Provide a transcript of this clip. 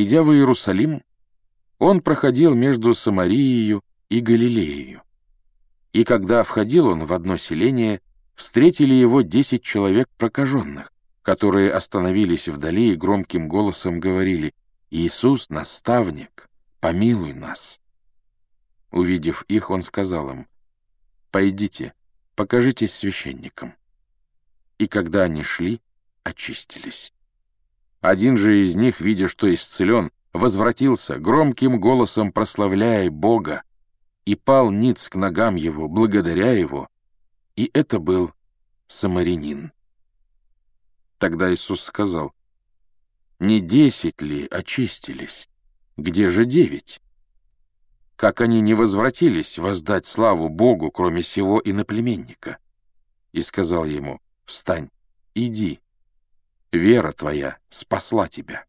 Идя в Иерусалим, он проходил между Самарией и Галилеей. И когда входил он в одно селение, встретили его десять человек прокаженных, которые остановились вдали и громким голосом говорили «Иисус, наставник, помилуй нас». Увидев их, он сказал им «Пойдите, покажитесь священникам». И когда они шли, очистились. Один же из них, видя, что исцелен, возвратился, громким голосом прославляя Бога, и пал ниц к ногам его, благодаря его, и это был самарянин. Тогда Иисус сказал, «Не десять ли очистились? Где же девять? Как они не возвратились воздать славу Богу, кроме сего иноплеменника?» И сказал ему, «Встань, иди, вера твоя спасла тебя».